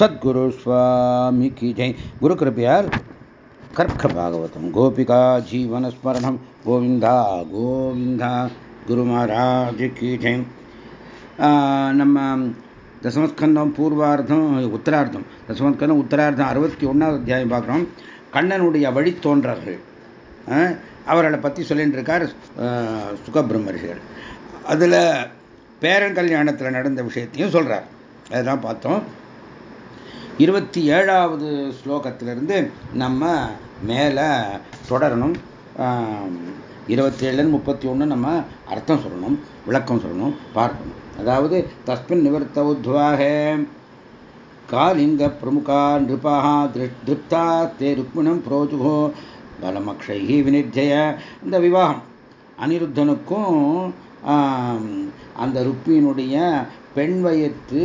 சத்குரு சுவாமி கி ஜெய் குரு கிருப்பையார் கர்க்க பாகவதம் கோபிகா ஜீவனஸ்மரணம் கோவிந்தா கோவிந்தா. குரு மகாராஜ் ஜெய் நம்ம தசமஸ்கந்தம் பூர்வார்த்தம் உத்தரார்த்தம். தசமஸ்கந்தம் உத்தரார்த்தம் அறுபத்தி ஒன்றாவது அத்தியாயம் பார்க்குறோம். கண்ணனுடைய வழி தோன்றர்கள் அவர்களை பற்றி சொல்லிட்டு இருக்கார் சுகபிரம்மரிஷிகள் அதில் பேரங்கல்யாணத்தில் நடந்த விஷயத்தையும் சொல்கிறார் அதுதான் பார்த்தோம். இருபத்தி ஏழாவது ஸ்லோகத்திலிருந்து நம்ம மேலே தொடரணும். இருபத்தி ஏழுலேருந்து முப்பத்தி ஒன்று நம்ம அர்த்தம் சொல்லணும் விளக்கம் சொல்லணும் பார்க்கணும். அதாவது தஸ்மின் நிவர்த்த உத்வாக காலிங்க பிரமுகா நிருபா திருப்தா தே ருக்மிணம் புரோஜுகோ பலமக்ஷை வினிர்ஜய இந்த விவாகம் அனிருத்தனுக்கும் அந்த ருக்மியினுடைய பெண் வயத்து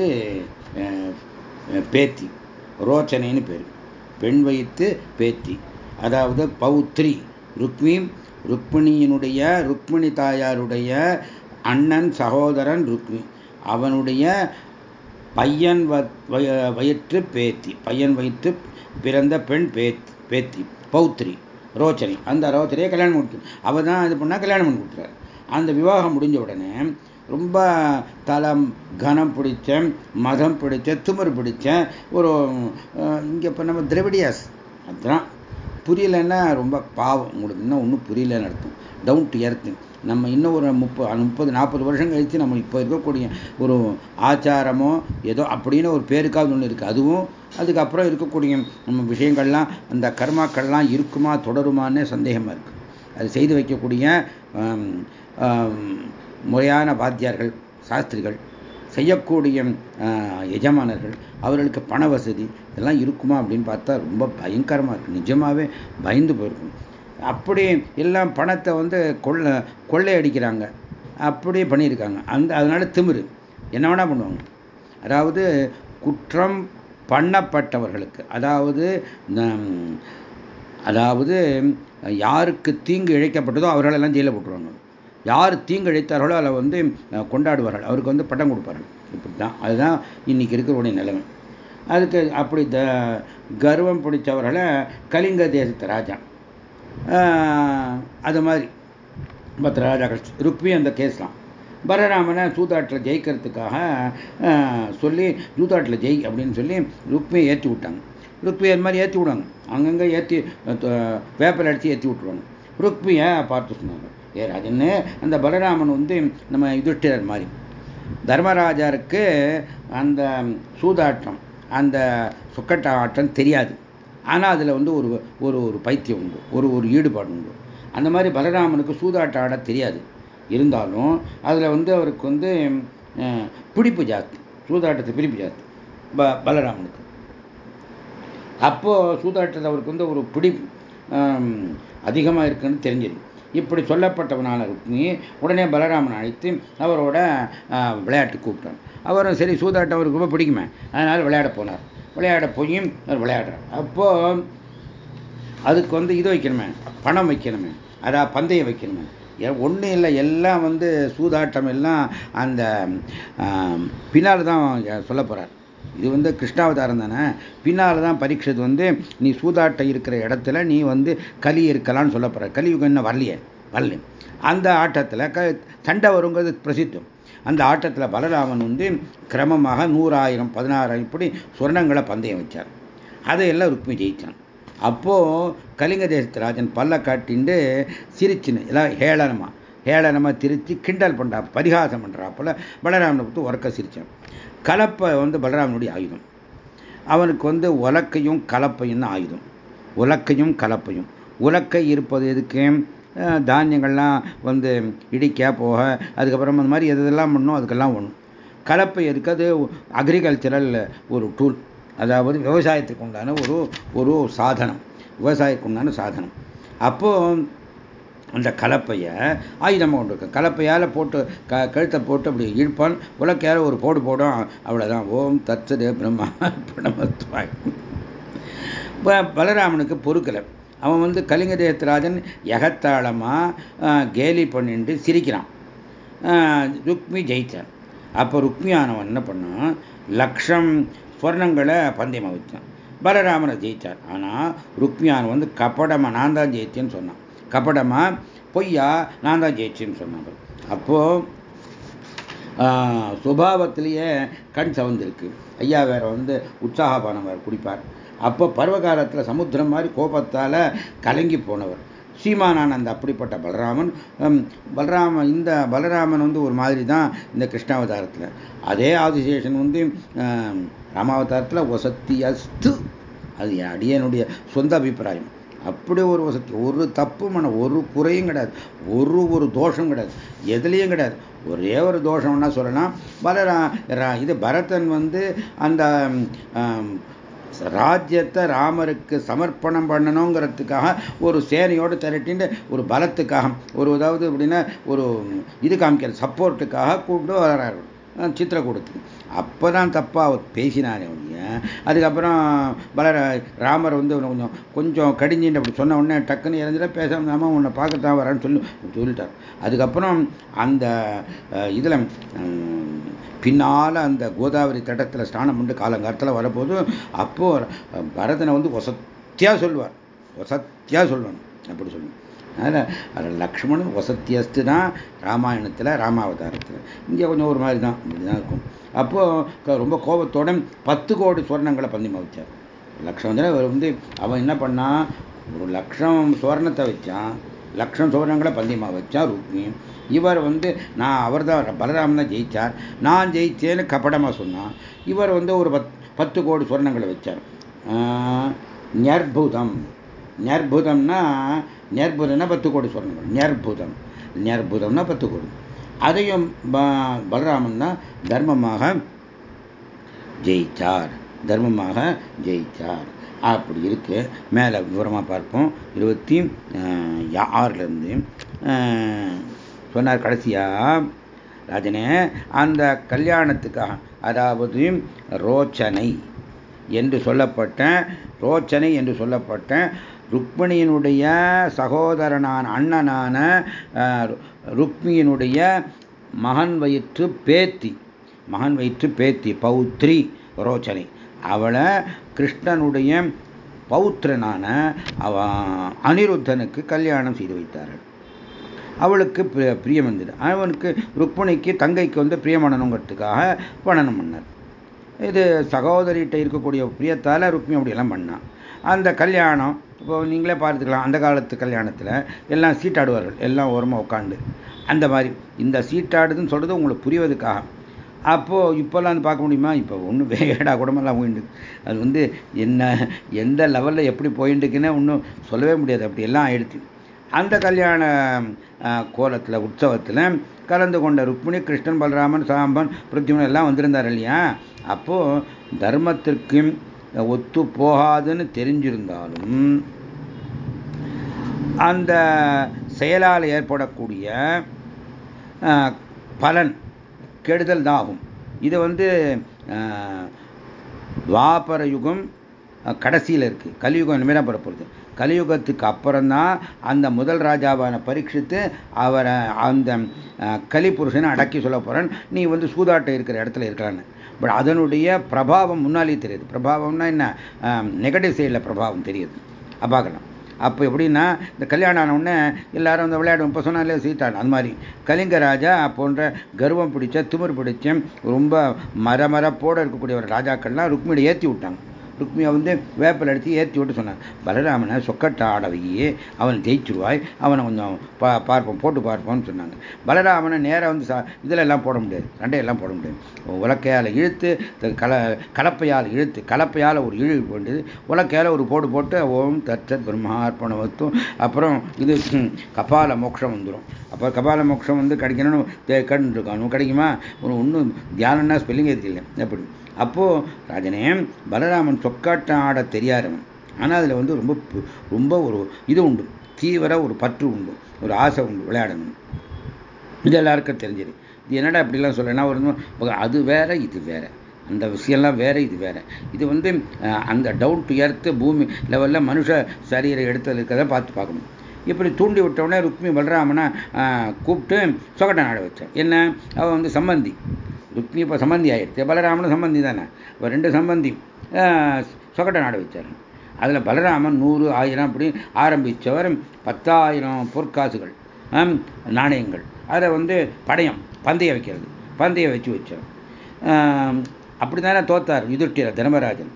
பேத்தி. ரோச்சனைன்னு பேர். பெண் வயிற்று பேத்தி. அதாவது பௌத்ரி. ருக்மி ருக்மிணியினுடைய ருக்மிணி தாயாருடைய அண்ணன் சகோதரன் ருக்மி. அவனுடைய பையன் வயிற்று பேத்தி. பையன் வயிற்று பிறந்த பெண் பேத்தி பேத்தி. பௌத்ரி. ரோச்சனை. அந்த ரோச்சனையை கல்யாணம் கொடுத்து அவர் தான் இது பண்ணால் கல்யாணம் பண்ணி கொடுத்துறாரு. அந்த விவாகம் முடிஞ்ச உடனே ரொம்ப தலம் கனம் பிடிச்சேன் மதம் பிடிச்ச துமர் பிடிச்சேன். ஒரு இங்கே இப்போ நம்ம திரவிடியாஸ். அதுதான் புரியலைன்னா ரொம்ப பாவம். உங்களுக்கு இன்னும் ஒன்றும் புரியலன்னு அர்த்தம். டவுன் டு எர்த்து நம்ம இன்னும் ஒரு முப்பது முப்பது நாற்பது வருஷம் கழித்து நம்ம இப்போ இருக்கக்கூடிய ஒரு ஆச்சாரமோ ஏதோ அப்படின்னு ஒரு பேருக்காவது ஒன்று இருக்குது அதுவும் அதுக்கப்புறம் இருக்கக்கூடிய நம்ம விஷயங்கள்லாம் அந்த கர்மாக்கள்லாம் இருக்குமா தொடருமான்னு சந்தேகமாக இருக்குது அது செய்து வைக்கக்கூடிய முறையான வாத்தியார்கள் சாஸ்திரிகள் செய்யக்கூடிய எஜமானர்கள் அவர்களுக்கு பண வசதி இதெல்லாம் இருக்குமா அப்படின்னு பார்த்தா ரொம்ப பயங்கரமாக இருக்கும் நிஜமாகவே பயந்து போயிருக்கும். அப்படி எல்லாம் பணத்தை வந்து கொள்ள கொள்ளை அடிக்கிறாங்க அப்படியே பண்ணியிருக்காங்க. அந்த அதனால திமிரு. என்ன வேணால் பண்ணுவாங்க. அதாவது குற்றம் பண்ணப்பட்டவர்களுக்கு அதாவது அதாவது யாருக்கு தீங்கு இழைக்கப்பட்டதோ அவர்களெல்லாம் ஜெயிலில் போட்டுருவாங்க. யார் தீங்கழைத்தார்களோ அதை வந்து கொண்டாடுவார்கள். அவருக்கு வந்து பட்டம் கொடுப்பார்கள். இப்படி தான் அதுதான் இன்னைக்கு இருக்கிறவனுடைய நிலைமை. அதுக்கு அப்படி த கர்வம் பிடிச்சவர்களை கலிங்க தேசத்து ராஜா. அது மாதிரி. பத்து ராஜாக்கள். ருக்மி அந்த கேஸ் தான் சூதாட்டில் ஜெயிக்கிறதுக்காக சொல்லி சூதாட்டில் ஜெய் அப்படின்னு சொல்லி ருக்மியை ஏற்றி விட்டாங்க. ருக்மியை அது மாதிரி ஏற்றி விடுவாங்க. அங்கங்கே ஏற்றி வேப்பல் அடித்து ஏற்றி விட்டுருவாங்க. ருக்மியை பார்த்து சொன்னாங்க? ஏ ராஜன்னு அந்த பலராமன் வந்து நம்ம யுதிஷ்டிரர் மாதிரி. தர்மராஜாருக்கு அந்த சூதாட்டம் அந்த சுக்கட்ட ஆட்டம் தெரியாது. ஆனால் அதில் வந்து ஒரு ஒரு ஒரு பைத்தியம் உண்டு ஒரு ஒரு ஈடுபாடு உண்டு. அந்த மாதிரி பலராமனுக்கு சூதாட்டம் ஆட தெரியாது. இருந்தாலும் அதில் வந்து அவருக்கு வந்து பிடிப்பு ஜாஸ்தி சூதாட்டத்தை பிடிப்பு ஜாஸ்தி ப பலராமனுக்கு. அப்போது சூதாட்டத்தில் அவருக்கு வந்து ஒரு பிடிப்பு அதிகமாக இருக்குன்னு தெரிஞ்சது. இப்படி சொல்லப்பட்டவனான ருக்மி உடனே பலராமன் அழைத்து அவரோட விளையாட்டு கூப்பிட்டார் அவரும் சரி சூதாட்டம் அவருக்கு ரொம்ப பிடிக்குமே அதனால் விளையாட போனார். விளையாட போய் அவர் விளையாடுறார். அப்போ அதுக்கு வந்து இது வைக்கணுமே பணம் வைக்கணுமே அதான் பந்தயம் வைக்கணுமே. ஒன்றும் இல்லை எல்லாம் வந்து சூதாட்டம் எல்லாம் அந்த பின்னால் தான் சொல்ல போகிறார் இது வந்து கிருஷ்ணாவதாரம் தானே? பின்னால் தான் பரீட்சது வந்து நீ சூதாட்டம் இருக்கிற இடத்துல நீ வந்து கலி இருக்கலாம்னு சொல்ல போகிற கலியுகம் என்ன வரலையே. வரல. அந்த ஆட்டத்தில் க சண்டை வருங்கிறது பிரசித்தம் அந்த ஆட்டத்தில் பலராமன் வந்து கிரமமாக நூறாயிரம் பதினாறாயிரம் இப்படி சுரணங்களை பந்தயம் வச்சார். அதையெல்லாம் ருக்மி ஜெயித்தான் அப்போது கலிங்க தேசத்துராஜன் பல்ல காட்டிண்டு சிரிச்சுன்னு எல்லாம் ஹேளனமாக ஹேளனமாக திருச்சி கிண்டல் பண்ணுறா பரிகாசம் பண்ணுறாப்புல பலராமனை பற்றி உறக்க சிரித்தான் கலப்பை வந்து பலராமனுடைய ஆயுதம். அவனுக்கு வந்து உலக்கையும் கலப்பையும் தான் ஆயுதம். உலக்கையும் கலப்பையும். உலக்கை இருப்பது எதுக்கு? தானியங்கள்லாம் வந்து இடிக்க போக அதுக்கப்புறம் அந்த மாதிரி எதெல்லாம் பண்ணும் அதுக்கெல்லாம் ஒன்றும் கலப்பை எதுக்கு அது அக்ரிகல்ச்சரல் ஒரு டூல் அதாவது விவசாயத்துக்கு உண்டான ஒரு ஒரு சாதனம். விவசாயத்துக்கு உண்டான சாதனம். அப்போது அந்த கலப்பையை ஆயுதமாக கொண்டு கலப்பையால் போட்டு க கழுத்தை போட்டு அப்படி இழுப்பான். உலக்கையால் ஒரு போடு போடும். அவ்வளோதான் ஓம் தச்சது பிரம்மா. பிரணமத்வாய் பலராமனுக்கு பொறுக்கலை. அவன் வந்து கலிங்க தேசராஜன் எகத்தாளமாக கேலி பண்ணிட்டு சிரிக்கிறான். ருக்மி ஜெயித்தான் அப்போ ருக்மியானவன் என்ன பண்ணான் லக்ஷம் ஸ்வர்ணங்களை பந்தயமாக வச்சான் பலராமனை ஜெயித்தார் ஆனால் ருக்மியான் வந்து கபடமா நான் தான் ஜெயித்தேன்னு சொன்னான். கபடமா? பொய்யா? நான் தான் ஜெயிச்சேன்னு சொன்னாங்க. அப்போது சுபாவத்திலேயே கண் சவந்திருக்கு. ஐயா வேற வந்து உற்சாகபானம் வேறு குடிப்பார். அப்போ பருவகாலத்தில் சமுத்திரம் மாதிரி கோபத்தால் கலங்கி போனவர். சீமானானந்த் அப்படிப்பட்ட பலராமன் பலராமன் இந்த பலராமன் வந்து ஒரு மாதிரி தான் இந்த கிருஷ்ணாவதாரத்தில். அதே ஆதிசேஷன் வந்து ராமாவதாரத்தில் வசத்தி அஸ்து அது அடியனுடைய சொந்த அபிப்பிராயம். அப்படி ஒரு வசதி. ஒரு தப்பு மன ஒரு குறையும் கிடையாது. ஒரு ஒரு தோஷம் கிடையாது. எதுலேயும் கிடையாது. ஒரே ஒரு தோஷம்னா சொல்லலாம் பலரா இது பரதன் வந்து அந்த ராஜ்யத்தை ராமருக்கு சமர்ப்பணம் பண்ணணுங்கிறதுக்காக ஒரு சேனையோடு திரட்டின்னு ஒரு பலத்துக்காக ஒரு அதாவது அப்படின்னா ஒரு இது காமிக்கிற சப்போர்ட்டுக்காக கூப்பிட்டு வர்றாரு சித்திரக்கூடத்துக்கு அப்போ தான் தப்பாக அவர் பேசினாரே ஒழிய அதுக்கப்புறம் பலர ராமர் வந்து கொஞ்சம் கொஞ்சம் கடிஞ்சின்னு அப்படி சொன்ன உடனே டக்குன்னு இறந்துட பேசாம உன்னை பார்க்கத்தான் வரேன்னு சொல்லி சொல்லிட்டார். அதுக்கப்புறம் அந்த இதில் பின்னால் அந்த கோதாவரி தட்டத்தில் ஸ்நானம் பண்ணி காலங்காலத்தில் வரப்போது அப்போது பரதனை வந்து வசத்தியாக சொல்லுவார். வசத்தியாக சொல்லணும் அப்படி சொல்லணும். அதனால் லக்ஷ்மணன் வசத்தியஸ்து தான் ராமாயணத்தில் ராமாவதாரத்தில். இங்கே கொஞ்சம் ஒரு மாதிரி தான் இப்படி தான் இருக்கும் அப்போது ரொம்ப கோபத்தோட பத்து கோடி சுவர்ணங்களை பந்திமா வச்சார் லக்ஷ்மணன் அவர் வந்து அவன் என்ன பண்ணான் ஒரு லட்சம் சுவர்ணத்தை வச்சான். லட்சம் சுவர்ணங்களை பந்தியமாக வச்சான் ருக்மி. இவர் வந்து நான் அவர் தான் பலராம் தான் ஜெயித்தார் நான் ஜெயித்தேன்னு கபடமாக சொன்னான். இவர் வந்து ஒரு பத் பத்து கோடி சுவர்ணங்களை வச்சார். நியர்புதம் நியர்புதம்னா நியர்புதம்னா பத்து கோடி சொர்ணங்கள். நியர்புதம் நியர்புதம்னா பத்து கோடி. அதையும் பலராமன் தான் தர்மமாக ஜெயிச்சார் தர்மமாக ஜெயிச்சார் அப்படி இருக்கு. மேலே விவரமாக பார்ப்போம். இருபத்தி ஆறுலேருந்து சொன்னார் கடைசியா. ராஜனே அந்த கல்யாணத்துக்காக அதாவது ரோச்சனை என்று சொல்லப்பட்ட ரோச்சனை என்று சொல்லப்பட்ட ருக்மிணியினுடைய சகோதரனான அண்ணனான ருக்மியினுடைய மகன் வயிற்று பேத்தி மகன் வயிற்று பேத்தி பௌத்ரி ரோச்சனை. அவளை கிருஷ்ணனுடைய பௌத்திரனான அவ அனிருத்தனுக்கு கல்யாணம் செய்து வைத்தார்கள். அவளுக்கு பிரியம் வந்தது அவனுக்கு ருக்மிணிக்கு தங்கைக்கு வந்து பிரியமணனுங்கிறதுக்காக வணனம் பண்ணார். இது சகோதரிகிட்ட இருக்கக்கூடிய பிரியத்தால் ருக்மி அப்படியெல்லாம் பண்ணான் அந்த கல்யாணம் இப்போ நீங்களே பார்த்துக்கலாம். அந்த காலத்து கல்யாணத்தில் எல்லாம் சீட்டாடுவார்கள். எல்லாம் ஓரமாக உட்காந்து அந்த மாதிரி இந்த சீட்டாடுதுன்னு சொல்கிறது உங்களுக்கு புரிவதுக்காக அப்போது இப்போல்லாம் வந்து பார்க்க முடியுமா? இப்போ ஒன்றும் வேடா கூடமெல்லாம் போயிட்டு அது வந்து என்ன எந்த லெவலில் எப்படி போயிட்டுக்குன்னு ஒன்றும் சொல்லவே முடியாது. அப்படி எல்லாம் ஆயிடுச்சு. அந்த கல்யாண கோலத்தில் உற்சவத்தில் கலந்து கொண்ட ருக்மிணி கிருஷ்ணன் பலராமன் சாம்பன் பிருத்திமன் எல்லாம் வந்திருந்தார் இல்லையா? அப்போது தர்மத்திற்கும் ஒத்து போகாதுன்னு தெரிஞ்சிருந்தாலும் அந்த செயலால் ஏற்படக்கூடிய பலன் கெடுதல் தான் ஆகும் இது வந்து துவாபர யுகம் கடைசியில் இருக்குது கலியுகம் இனிமேல் தான் பிறப்புறது கலியுகத்துக்கு அப்புறம்தான் அந்த முதல் ராஜாவான பரீட்சித்து அவரை அந்த கலிபுருஷனை அடக்கி சொல்ல போகிறேன் நீ வந்து சூதாட்டம் இருக்கிற இடத்துல இருக்கலான்னு. பட் அதனுடைய பிரபாவம் முன்னாலே தெரியுது. பிரபாவம்னா என்ன? நெகட்டிவ் சைடில் பிரபாவம் தெரியுது. பார்க்கலாம். அப்போ எப்படின்னா இந்த கல்யாணம் ஆன உடனே எல்லாரும் வந்து விளையாடும். இப்போ சொன்னாலே சீட்டான். அது மாதிரி கலிங்க ராஜா போன்ற கர்வம் பிடிச்ச திமிர் பிடிச்ச ரொம்ப மரமரப்போடு இருக்கக்கூடிய ஒரு ராஜாக்கள்லாம் ருக்மிணி ஏற்றி விட்டாங்க. ருக்மியை வந்து வேப்பல் எடுத்து ஏற்றி விட்டு சொன்னார். பலராமனை சொக்கட்டை ஆடவையே அவன் ஜெயிச்சிருவாய் அவனை கொஞ்சம் பா பார்ப்போம் போட்டு பார்ப்போம்னு சொன்னாங்க. பலராமனை நேராக வந்து சா இதிலெல்லாம் போட முடியாது சண்டையெல்லாம் போட முடியாது. உலக்கையால் இழுத்து கல கலப்பையால் இழுத்து கலப்பையால் ஒரு இழு வேண்டியது உலக்கையால் ஒரு போடு போட்டு ஓம் தச்சத் பிரம்மார்ப்பண வத்தும் அப்புறம் இது கபால மோட்சம் வந்துடும் அப்போ கபால மோட்சம் வந்து கிடைக்கணும்னு கண்டு இருக்கணும் கிடைக்குமா? ஒன்றும் தியானம்னா ஸ்பெல்லிங் தெரியல எப்படி? அப்போது ராஜனே பலராமன் சொக்காட்டம் ஆட தெரியாதவன். ஆனால் அதில் வந்து ரொம்ப ரொம்ப ஒரு இது உண்டு. தீவிர ஒரு பற்று உண்டு. ஒரு ஆசை உண்டு விளையாடணும் இது எல்லாருக்கும் தெரிஞ்சது. இது என்னடா அப்படிலாம் சொல்லனா ஒரு அது வேற இது வேற. அந்த விஷயம்லாம் வேற இது வேற. இது வந்து அந்த டவுன் டு எர்த்து பூமி லெவலில் மனுஷ சரீரை எடுத்தது இருக்கிறத பார்த்து பார்க்கணும். இப்படி தூண்டி விட்டவுடனே ருக்மி பலராமனை கூப்பிட்டு சொகட்டை நாட வச்சேன். என்ன? அவன் வந்து சம்பந்தி. ருக்மி இப்போ சம்பந்தி ஆயிடுச்சு. பலராமனும் சம்பந்தி தானே? இப்போ ரெண்டு சம்பந்தி. சொகட்ட நாட வச்சார். அதில் பலராமன் நூறு ஆயிரம் அப்படி ஆரம்பித்தவர் பத்தாயிரம் பொற்காசுகள் நாணயங்கள். அதை வந்து படையம் பந்தய வைக்கிறது. பந்தய வச்சு வச்சார். அப்படி தானே தோத்தார். யுதிர்ட்டிர தர்மராஜன்.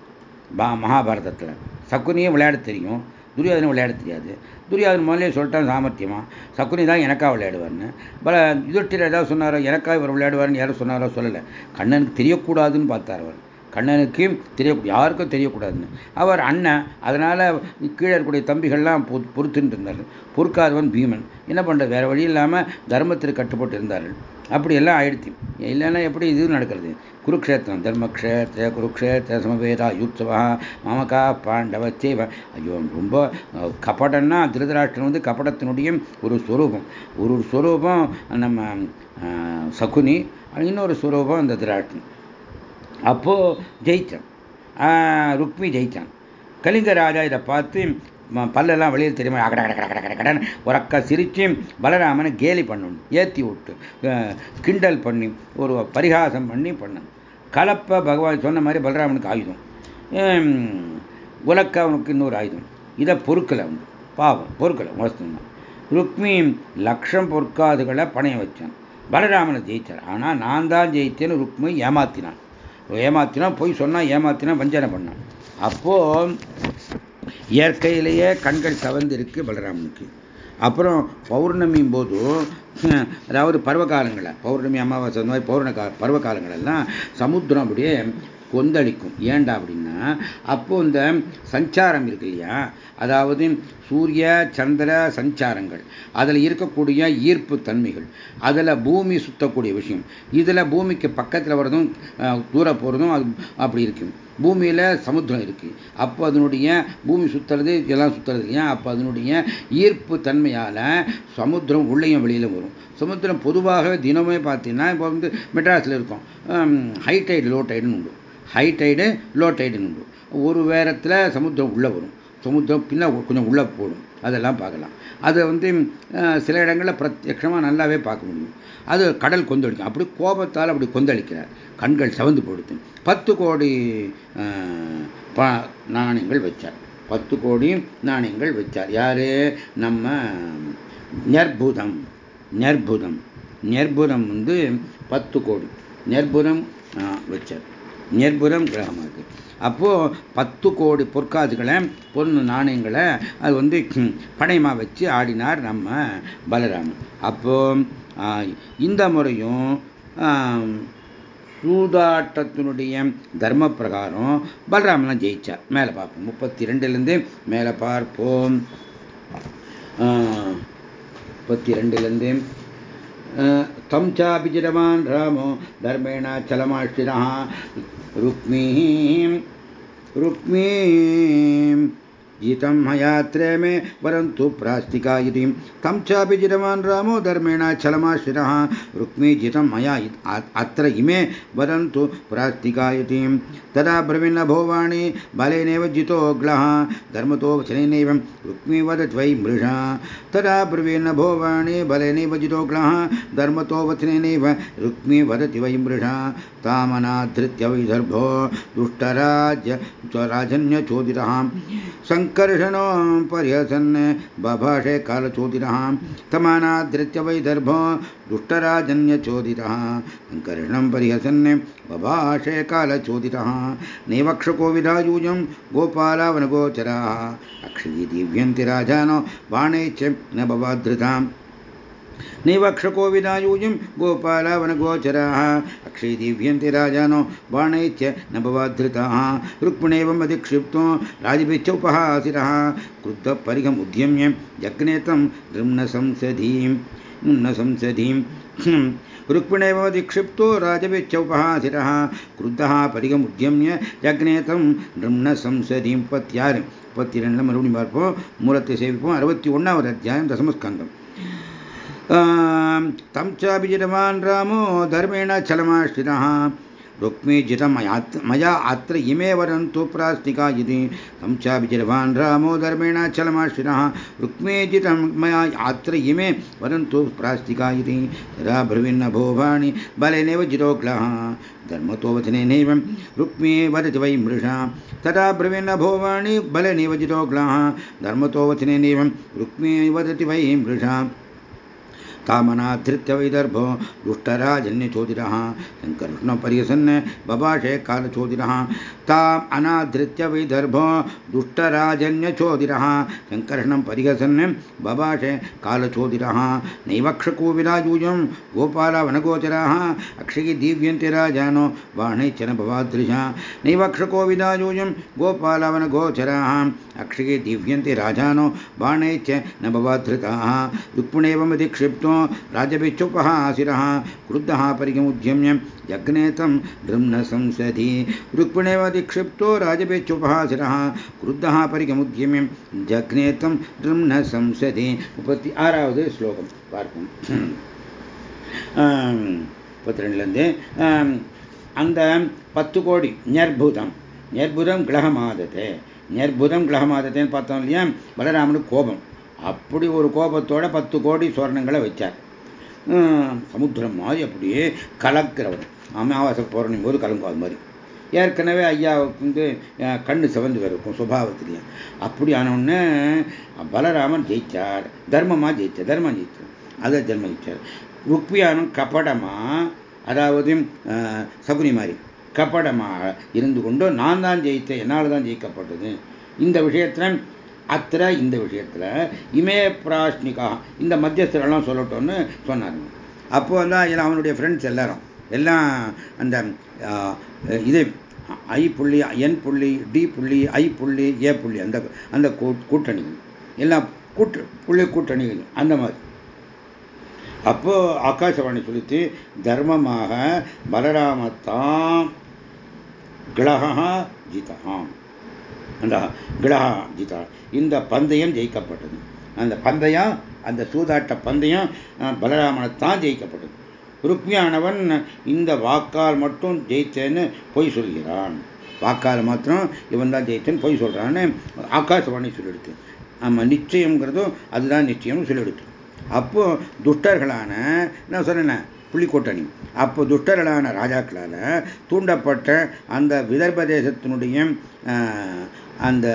பா மகாபாரதத்தில். சக்குனியும் விளையாட தெரியும். துரியோதனை விளையாட தெரியாது. துரியாதன் முதலே சொல்லிட்டான் சாமர்த்தியமா? சக்குனி தான் எனக்கா விளையாடுவார்னு. பல யுதிர்ட்டிர ஏதாவது சொன்னாரோ எனக்கா இவர் விளையாடுவார்னு யாரும் சொன்னாரோ சொல்லலை. கண்ணனுக்கு தெரியக்கூடாதுன்னு பார்த்தார் அவர். கண்ணனுக்கு தெரிய யாருக்கும் தெரியக்கூடாதுன்னு. அவர் அண்ணன் அதனால் கீழே இருக்கக்கூடிய தம்பிகள்லாம் பொறுத்துட்டு இருந்தார்கள் பொறுக்காதவன் பீமன். என்ன பண்ணுறது வேறு வழி இல்லாமல் தர்மத்திற்கு கட்டுப்பட்டு இருந்தார்கள். அப்படி எல்லாம் ஆயிடுச்சு. இல்லைன்னா எப்படி இது நடக்கிறது? குருக்ஷேத்திரம் தர்மக்ஷேத்திர குருக்ஷேத்திர சமவேதா யூத்சவா மமகா பாண்டவ சேவ. ஐயோ ரொம்ப கபடன்னா திருதராஷ்டிரம் வந்து கபடத்தினுடைய ஒரு ஸ்வரூபம் ஒரு ஒரு ஸ்வரூபம் நம்ம சகுனி இன்னொரு ஸ்வரூபம் அந்த திராட்டன் அப்போது ஜெயித்தான். ருக்மி ஜெயித்தான். கலிங்க ராஜா இதை பார்த்து பல்லெல்லாம் வெளியில் தெரியுமா? அகட கட கட கட கடன் உறக்க சிரிச்சு பலராமனை கேலி பண்ணணும் ஏற்றி விட்டு கிண்டல் பண்ணி ஒரு பரிகாசம் பண்ணி பண்ணணும் கலப்ப பகவான் சொன்ன மாதிரி பலராமனுக்கு ஆயுதம். உலக்க அவனுக்கு இன்னொரு ஆயுதம். இதை பொருட்களை அவனுக்கு பாவம் பொறுக்கலை மோசம் ருக்மி லட்சம் பொற்காதுகளை பணையம் வச்சான். பலராமனை ஜெயித்தார் ஆனால் நான் தான் ஜெயித்தேன்னு ருக்மி ஏமாத்தினான். ஏமாத்தினா போய் சொன்னால் ஏமாத்தினா வஞ்சனை பண்ணான். அப்போ இயற்கையிலேயே கண்கள் சவந்திருக்கு பலராமனுக்கு. அப்புறம் பௌர்ணமியும் போது அதாவது பருவகாலங்களில் பௌர்ணமி அமாவாசை அந்த மாதிரி பௌர்ண கா பருவகாலங்களெல்லாம் சமுத்திரம் அப்படியே கொந்தளிக்கும். ஏண்டா அப்படின்னா அப்போ இந்த சஞ்சாரம் இருக்கு இல்லையா? அதாவது சூரிய சந்திர சஞ்சாரங்கள். அதில் இருக்கக்கூடிய ஈர்ப்பு தன்மைகள். அதில் பூமி சுத்தக்கூடிய விஷயம். இதில் பூமிக்கு பக்கத்தில் வர்றதும் தூர போகிறதும் அது அப்படி இருக்கும் பூமியில் சமுத்திரம் இருக்குது அப்போ அதனுடைய பூமி சுற்றுறது இதெல்லாம் சுற்றுறது இல்லையா? அப்போ அதனுடைய ஈர்ப்பு தன்மையால் சமுத்திரம் உள்ளேயும் வெளியில் வரும். சமுத்திரம் பொதுவாக தினமே பார்த்தீங்கன்னா இப்போ வந்து மெட்ராஸில் இருக்கும். ஹை டைடு லோ டைடுன்னு உண்டு. ஹை டைடு லோ டைடுன்னு உண்டு ஒரு வேரத்தில் சமுத்திரம் உள்ளே வரும். சமுத்திரம் பின்ன கொஞ்சம் உள்ளே போடும். அதெல்லாம் பார்க்கலாம். அதை வந்து சில இடங்களில் பிரத்யட்சமாக நல்லாவே பார்க்க முடியும். அது கடல் கொந்தளிக்கும். அப்படி கோபத்தால் அப்படி கொந்தளிக்கிறார். கண்கள் சவந்து போடுது. பத்து கோடி நாணயங்கள் வச்சார். பத்து கோடி நாணயங்கள் வச்சார். யாரு? நம்ம நெர்புதம். நெர்புதம். நெர்புதம் வந்து பத்து கோடி. நெர்புதம் வச்சார். நெற்புறம் கிராமம் இருக்கு அப்போது பத்து கோடி பொற்காதுகளை பொண்ணு நாணயங்களை அது வந்து படையமாக வச்சு ஆடினார் நம்ம பலராமன். அப்போ இந்த முறையும் சூதாட்டத்தினுடைய தர்ம பிரகாரம் பலராமன் ஜெயிச்சார். மேலே பார்ப்போம். முப்பத்தி ரெண்டுலேருந்து மேலே பார்ப்போம். முப்பத்தி ரெண்டுலேருந்து तं चाभिजिरवान् रामो धर्मेण चलमाश्रिनः रुक्मीं रुक्मीं, जितं मयात्रे मे परन्तु प्रास्तिका इति तं चापि जितवान् रामो धर्मेण छलमाश्रितः रुक्मी, जितं मया अत्र इमे वदन्तु प्रास्तिका इति तदा ब्रवीण भोवाणि बलेनैव जितोऽग्लः धर्मतो वचनेनैव रुक्मी वदत् वै मृषा। तदा ब्रवीण भोवाणि बलेनैव जितोऽग्लः धर्मतो वचनेनैव रुक्मी वदति वै मृषा तामनाधृत्य वैदर्भो दुष्टराज्य राजन्यचोदितः सङ्कर्षणो पर्यसन् बभाषे कालचोदितः। तमानाधृत्य वैदर्भो दुष्टराजन्यचोदितः सङ्कर्षणं पर्यसन् बभाषे कालचोदितः नैवक्षको विधायूजं गोपालावनगोचराः अक्षयी दिव्यन्ति राजानो बाणै च न भवाद्धृताम् नैवक्षको विदायूजं गोपालावनगोचराः अक्षयदिव्यन्ति राजानो बाणैत्य न भवाद्धृताः रुक्मिणेवम् अधिक्षिप्तो राजभिश्च उपहासिरः क्रुद्धपरिघमुद्यम्य जग्ने तं नृम्नसंसधीं नृम्नसंसधीं रुक्मिणेवधिक्षिप्तो राजभिश्च उपहासिरः क्रुद्धः परिगमुद्यम्य जग्ने तं नृम्नसंसधीं முப்பத்தியாறு முப்பத்தி ரெண்டில் மறுபடியும் பார்ப்போம் மூலத்தை சேவிப்போம் அறுபத்தி ஒன்றாவது அத்தியாயம் தசமஸ்கந்தம் तं चाभिजितवान् रामो धर्मेण छलमाश्रितः रुक्मीजितं मया अत्र इमे वदन्तु प्रास्तिका इति। तं चाभिजिरवान् रामो धर्मेणाचलमाश्रिनः रुक्मीजितं मया अत्र इमे वदन्तु प्रास्तिका इति। तदा ब्रवीन्न भोभाणि बलेनेव जिरोग्लः धर्मतो वचनेनैव रुक्मी वदति वै मृषा। तदा ब्रवीन्न भोवाणि बलेनेव जिरोग्लः धर्मतो वचनेनैव रुक्मी वदति वै मृषा। तामनाधृत्य वैदर्भो दुष्टराजन्यचोदिरः शङ्कर्ष्णपर्यसन् बभाषे कालचोदिरः ताम् अनाधृत्य वैदर्भो दुष्टराजन्यचोदिरः शङ्कर्षणं परिहसन् बभाषे कालचोदिरः नैवक्षको विराजूजं गोपालवनगोचराः अक्षयि दीव्यन्ति राजानो बाणैश्चन भवादृशा। नैवक्षको विराजूजं गोपालवनगोचराः अक्षये दीव्यन्ति राजानो बाणैश्च न भवाधृताः रुक्मिणेवमधिक्षिप्तो राजभिक्षुपहासिरः क्रुद्धः परिगमुद्यम्य जग्ने तं दृम्न संसदि रुक्मिणेवधिक्षिप्तो राजभिक्षुपहासिरः क्रुद्धः परिगमुद्यम्य ஜக்னே தம் திரும்ன சம்சதி முப்பத்தி ஆறாவது ஸ்லோகம் பார்ப்போம் முப்பத்தி ரெண்டுலேருந்து அந்த பத்து கோடி நிர்புதம் நேர் புதன் கிரக கிரகமாதத்தைன்னு பார்த்தோம் இல்லையா? பலராமனுக்கு கோபம். அப்படி ஒரு கோபத்தோட பத்து கோடி சுவர்ணங்களை வச்சார். சமுத்திரம் மாதிரி அப்படியே கலக்கிறவர். அமாவாசை பௌர்ணமி போது கலங்கும் அது மாதிரி. ஏற்கனவே ஐயாவுக்கு வந்து கண்ணு சிவந்து இருக்கும் சுபாவத்திலேயே. அப்படி ஆனவுடனே பலராமன் ஜெயிச்சார். தர்மமாக ஜெயிச்சார் தர்மம் ஜெயிச்சார். அதை தர்மம் ஜெயிச்சார். ருக்வியானம் கபடமா அதாவது சகுனி மாதிரி. கபடமாக இருந்து கொண்டு நான் தான் ஜெயித்தேன் என்னால் தான் ஜெயிக்கப்பட்டது. இந்த விஷயத்தில் அத்திர இந்த விஷயத்தில் இமே பிராஷ்னிகா இந்த மத்தியஸ்தரெல்லாம் சொல்லட்டோன்னு சொன்னாங்க அப்போ வந்து எல்லாம் அவனுடைய ஃப்ரெண்ட்ஸ் எல்லாரும் எல்லாம் அந்த இது ஐ புள்ளி என் புள்ளி டி புள்ளி ஐ புள்ளி ஏ புள்ளி அந்த அந்த கூட்டணிகள் எல்லாம் கூட்டு புள்ளி கூட்டணிகள் அந்த மாதிரி. அப்போ ஆகாசவாணி சொல்லித்து தர்மமாக பலராமத்தான் கிழகா ஜிதாம் அந்த கிழகா ஜிதா இந்த பந்தயம் ஜெயிக்கப்பட்டது. அந்த பந்தயம் அந்த சூதாட்ட பந்தயம் பலராமனத்தான் ஜெயிக்கப்பட்டது. ருக்மியானவன் இந்த வாக்கால் மட்டும் ஜெயித்தேன்னு பொய் சொல்கிறான். வாக்கால் மாத்திரம் இவன் தான் ஜெயித்தேன்னு பொய் சொல்கிறான்னு ஆகாசவாணி சொல்லிடுது ஆமாம் நிச்சயங்கிறதும் அதுதான் நிச்சயம்னு சொல்லிடுது அப்போ துஷ்டர்களான நான் சொன்னேன் புலிக்கோட்டணி. அப்போ துஷ்டர்களான ராஜாக்களால் தூண்டப்பட்ட அந்த விதர்ப தேசத்தினுடைய அந்த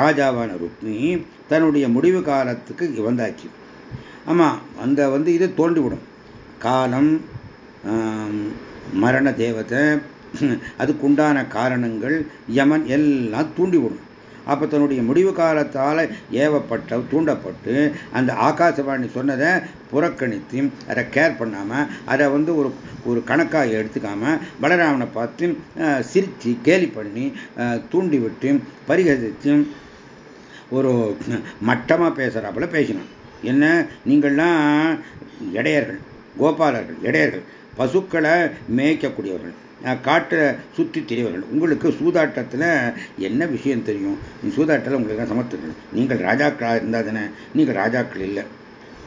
ராஜாவான ருக்மி தன்னுடைய முடிவு காலத்துக்கு வந்தாச்சு. ஆமாம் அந்த வந்து இது தோண்டிவிடும் காலம் மரண தேவதை அதுக்குண்டான காரணங்கள் யமன் எல்லாம் தூண்டிவிடும். அப்போ தன்னுடைய முடிவு காலத்தால் ஏவப்பட்ட தூண்டப்பட்டு அந்த ஆகாசவாணி சொன்னதை புறக்கணித்து அதை கேர் பண்ணாமல் அதை வந்து ஒரு ஒரு கணக்காக எடுத்துக்காம பலராமனை பார்த்து சிரித்து கேலி பண்ணி தூண்டி விட்டு பரிகசித்து ஒரு மட்டமாக பேசுகிறாப்புல பேசினான் என்ன? நீங்கள்லாம் இடையர்கள் கோபாலர்கள் இடையர்கள். பசுக்களை மேய்க்கக்கூடியவர்கள். காட்டை சுற்றி தெரியவர்கள் உங்களுக்கு சூதாட்டத்தில் என்ன விஷயம் தெரியும்? சூதாட்டத்தில் உங்களுக்கு சமர்த்துக்கள் நீங்கள் ராஜாக்களாக இருந்தால் தானே? நீங்கள் ராஜாக்கள் இல்லை.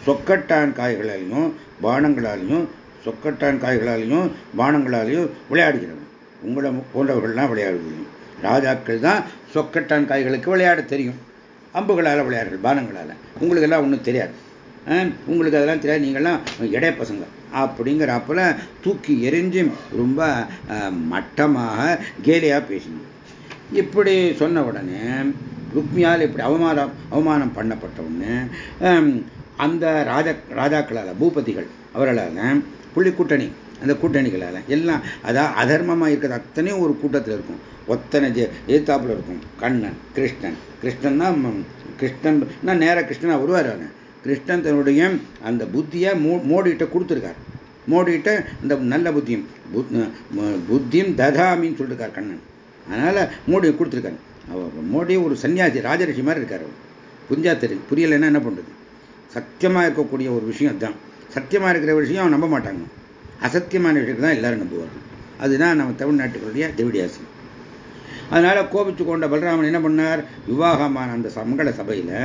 சொக்கட்டான் காய்களாலையும் பானங்களாலையும் சொக்கட்டான் காய்களாலையும் பானங்களாலையும் விளையாடுகிறவன். உங்களை போன்றவர்கள்லாம் விளையாடுவீங்க ராஜாக்கள் தான் சொக்கட்டான் காய்களுக்கு விளையாட தெரியும். அம்புகளால் விளையாடுகள் பானங்களால். உங்களுக்கு எல்லாம் ஒன்றும் தெரியாது. உங்களுக்கு அதெல்லாம் தெரியாது. நீங்கள்லாம் இடை பசங்க. அப்படிங்கிறப்பல தூக்கி எரிஞ்சு ரொம்ப மட்டமாக கேலியாக பேசினோம் இப்படி சொன்ன உடனே ருக்மியால் இப்படி அவமானம் அவமானம் பண்ணப்பட்ட உடனே அந்த ராஜா ராஜாக்களால் பூபதிகள் அவர்களால் புள்ளி கூட்டணி அந்த கூட்டணிகளால் எல்லாம் அதான் அதர்மமாக இருக்கிறது அத்தனையும் ஒரு கூட்டத்தில் இருக்கும். ஒத்தனை எதிர்த்தாப்புல இருக்கும். கண்ணன் கிருஷ்ணன். கிருஷ்ணன் தான் கிருஷ்ணன் நேராக கிருஷ்ணனாக வருவார் அவன் கிருஷ்ணன் தன்னுடைய அந்த புத்தியை மோ மோடிகிட்ட கொடுத்துருக்கார். மோடிகிட்ட இந்த நல்ல புத்தியும் புத்தியும் ததாமின்னு சொல்லியிருக்கார் கண்ணன். அதனால் மோடி கொடுத்துருக்காரு. மோடி ஒரு சன்னியாசி ராஜரிஷி மாதிரி இருக்கார் அவர். புரிஞ்சா தெரியும் புரியலைன்னா என்ன பண்ணுறது சத்தியமாக இருக்கக்கூடிய ஒரு விஷயம் தான் சத்தியமாக இருக்கிற விஷயம் நம்ப மாட்டாங்க. அசத்தியமான விஷயத்தை தான் எல்லாரும் நம்புவார் அதுதான் நம்ம தமிழ்நாட்டுகளுடைய திவிடியாசி அதனால் கோபிச்சு கொண்ட பலராமன் என்ன பண்ணார்? விவாகமான அந்த மங்கள சபையில்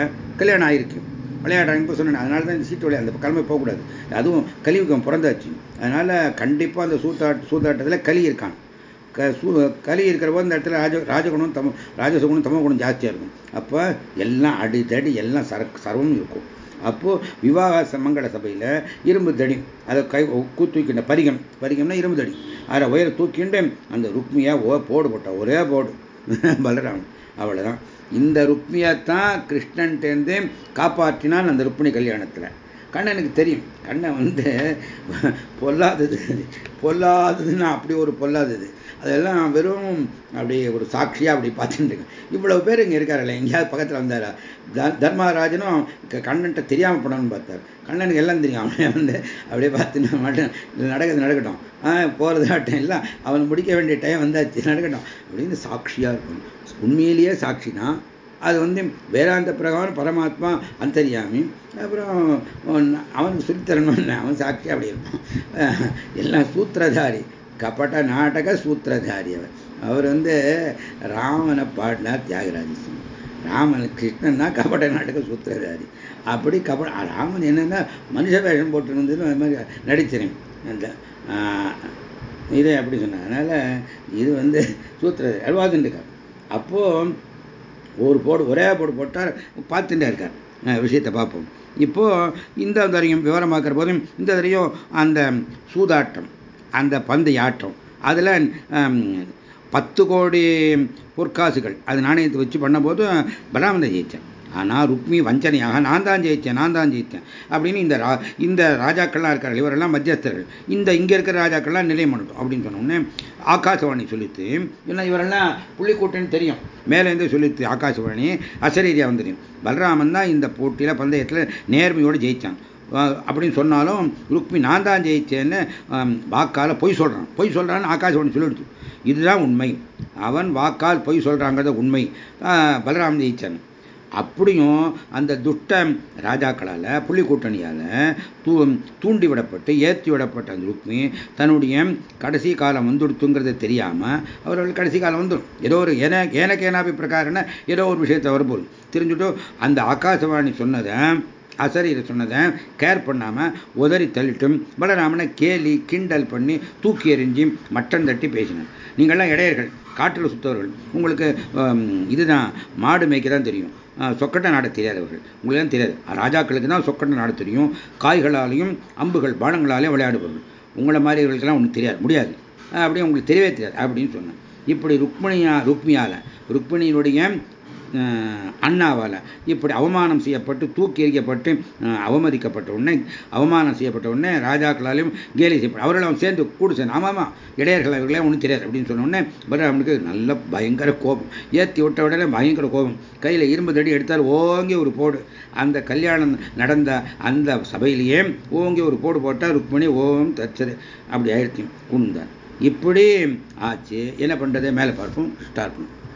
கல்யாணம் ஆயிருக்கு விளையாடுறாங்க இப்போ சொன்னேன். அதனால தான் இந்த சீட்டு விளையாடு அந்த கிழமை போகக்கூடாது. அதுவும் கலியுகம் பிறந்தாச்சு. அதனால கண்டிப்பாக அந்த சூத்தாட்ட சூதாட்டத்தில் களி இருக்கான் க சூ களி இருக்கிற போது இந்த இடத்துல ராஜ ராஜகுணம் தம ராஜசகுணம் தமகுணம் ஜாஸ்தியாக இருக்கும். அப்போ எல்லாம் அடித்தடி எல்லாம் சர சர்வம் இருக்கும். அப்போது விவாக மங்கள சபையில் இரும்பு தடி அதை கை தூக்கின்ற பரிகம். பரிகம்னா இரும்பு தடி. அதை உயர தூக்கிண்டு அந்த ருக்மியாக ஓ போடு போட்டா ஒரே போடு. பலராமன். அவ்வளோதான் இந்த ருக்மியைத்தான் கிருஷ்ணன்ட்டேருந்து காப்பாற்றினான் அந்த ருக்மிணி கல்யாணத்தில். கண்ணனுக்கு தெரியும். கண்ணன் வந்து பொல்லாதது. பொல்லாததுன்னா அப்படி ஒரு பொல்லாதது. அதெல்லாம் வெறும் அப்படி ஒரு சாட்சியாக அப்படி பார்த்துட்டு இருக்கேன். இவ்வளவு பேர் இங்கே இருக்காருல்ல. எங்கேயாவது பக்கத்தில் வந்தாரா? தர்மராஜனும் கண்ணன்ட்ட தெரியாமல் போனோம்னு பார்த்தார். கண்ணனுக்கு எல்லாம் தெரியும். அவன் வந்து அப்படியே பார்த்து மாட்டேன் நடக்கிறது நடக்கட்டும். போகிறது ஆட்டம் இல்லை அவன் முடிக்க வேண்டிய டைம் வந்தாச்சு. நடக்கட்டும். அப்படின்னு சாட்சியாக இருக்கணும். உண்மையிலேயே சாட்சினா அது வந்து வேதாந்த பிரகாரம் பரமாத்மா அந்தரியாமி அப்புறம் அவனுக்கு சொல்லித்தரணும்னு அவன் சாட்சி அப்படி இருப்பான். எல்லாம் சூத்திரதாரி கபட நாடக சூத்திரதாரி அவர் அவர் வந்து ராமனை பாடினார் தியாகராஜ ராமன் கிருஷ்ணன்னா கபட நாடக சூத்திரதாரி. அப்படி கபட ராமன் என்னென்னா மனுஷ வேஷம் போட்டு இருந்தது அது மாதிரி நடிச்சிருங்க. அந்த இதை அப்படி சொன்னாங்க. அதனால் இது வந்து சூத்திரதாரி அழுவாதுண்டுக்கார் அப்போது ஒரு போடு ஒரே போடு போட்டால் பார்த்துட்டே இருக்கார். விஷயத்தை பார்ப்போம். இப்போது இந்த தரையும் விவரமாக்குற போதும் இந்த தரையும் அந்த சூதாட்டம் அந்த பந்து ஆட்டம் அதில் பத்து கோடி பொற்காசுகள் அது நாணயத்தை வச்சு பண்ணும்போது பலாமந்த ஜெயித்தேன் ஆனால் ருக்மி வஞ்சனையாக நான் தான் ஜெயித்தேன் நான் தான் ஜெயித்தேன் அப்படின்னு இந்த ரா இந்த ராஜாக்கள்லாம் இருக்கார்கள் இவரெல்லாம் மத்தியஸ்தர்கள். இந்த இங்கே இருக்கிற ராஜாக்கள்லாம் நிலையம் பண்ணட்டும் அப்படின்னு சொன்னோடனே ஆகாசவாணி சொல்லித்து இல்லை இவரெல்லாம் புள்ளிக்கூட்டன்னு தெரியும். மேலேருந்து சொல்லித்து ஆகாசவாணி அசரீதியாக வந்து தெரியும். பலராமன் தான் இந்த போட்டியில் பந்தயத்தில் நேர்மையோடு ஜெயித்தான் அப்படின்னு சொன்னாலும் ருக்மி நான் தான் ஜெயிச்சேன்னு வாக்கால் பொய் சொல்கிறான் பொய் சொல்கிறான்னு ஆகாசவாணி சொல்லிடுச்சு. இதுதான் உண்மை. அவன் வாக்கால் பொய் சொல்கிறாங்கிறத உண்மை. பலராமன் ஜெயிச்சான். அப்படியும் அந்த துஷ்ட ராஜாக்களால் புள்ளி கூட்டணியால் தூ தூண்டி விடப்பட்டு ஏற்றி விடப்பட்ட அந்த ருக்மி தன்னுடைய கடைசி காலம் வந்துடுத்துங்கிறது தெரியாமல் அவர்கள் கடைசி காலம் வந்துடும். ஏதோ ஒரு என ஏனக்கேனாபி பிரகாரன ஏதோ ஒரு விஷயத்தை வரும்போது தெரிஞ்சுட்டு அந்த ஆகாசவாணி சொன்னதை அசரீரை சொன்னதை கேர் பண்ணாமல் உதறி தள்ளிட்டும் பலராமனை கேலி கிண்டல் பண்ணி தூக்கி எறிஞ்சி மட்டம் தட்டி பேசினார். நீங்கள்லாம் இடையர்கள் காற்றில் சுத்தவர்கள் உங்களுக்கு இதுதான் மாடு மேய்க்க தான் தெரியும் சொக்கட்டை நாட தெரியாதவர்கள். உங்களுக்கு தான் தெரியாது ராஜாக்களுக்கு தான் சொக்கட்டை நாட தெரியும். காய்களாலையும் அம்புகள் பானங்களாலையும் விளையாடுபவர்கள். உங்களை மாதிரிகளுக்கெல்லாம் ஒன்றும் தெரியாது. முடியாது. அப்படியே உங்களுக்கு தெரியவே தெரியாது. அப்படின்னு சொன்னேன். இப்படி ருக்மிணியா ருக்மியால் ருக்மிணியினுடைய அண்ணாவால். இப்படி அவமானம் செய்யப்பட்டு தூக்கி எறியப்பட்டு அவமதிக்கப்பட்ட உடனே அவமானம் செய்யப்பட்ட உடனே ராஜாக்களாலையும் கேலி செய்யப்பட்ட அவர்களும் சேர்ந்து கூடு சேர்ந்து ஆமாமா இடையர்கள் அவர்களே ஒன்றும் தெரியாது அப்படின்னு சொன்ன உடனே பலராமனுக்கு நல்ல பயங்கர கோபம். ஏற்றி விட்ட உடனே பயங்கர கோபம். கையில் இரும்பு தடி எடுத்தால் ஓங்கி ஒரு போடு. அந்த கல்யாணம் நடந்த அந்த சபையிலேயே ஓங்கி ஒரு போடு போட்டால் ருக்மணி ஓம் தச்சது. அப்படி ஆயிடுச்சு. உண்டார் இப்படி ஆச்சு. என்ன பண்ணுறது மேலே பார்ப்போம் ஸ்டார்ட் பண்ணும்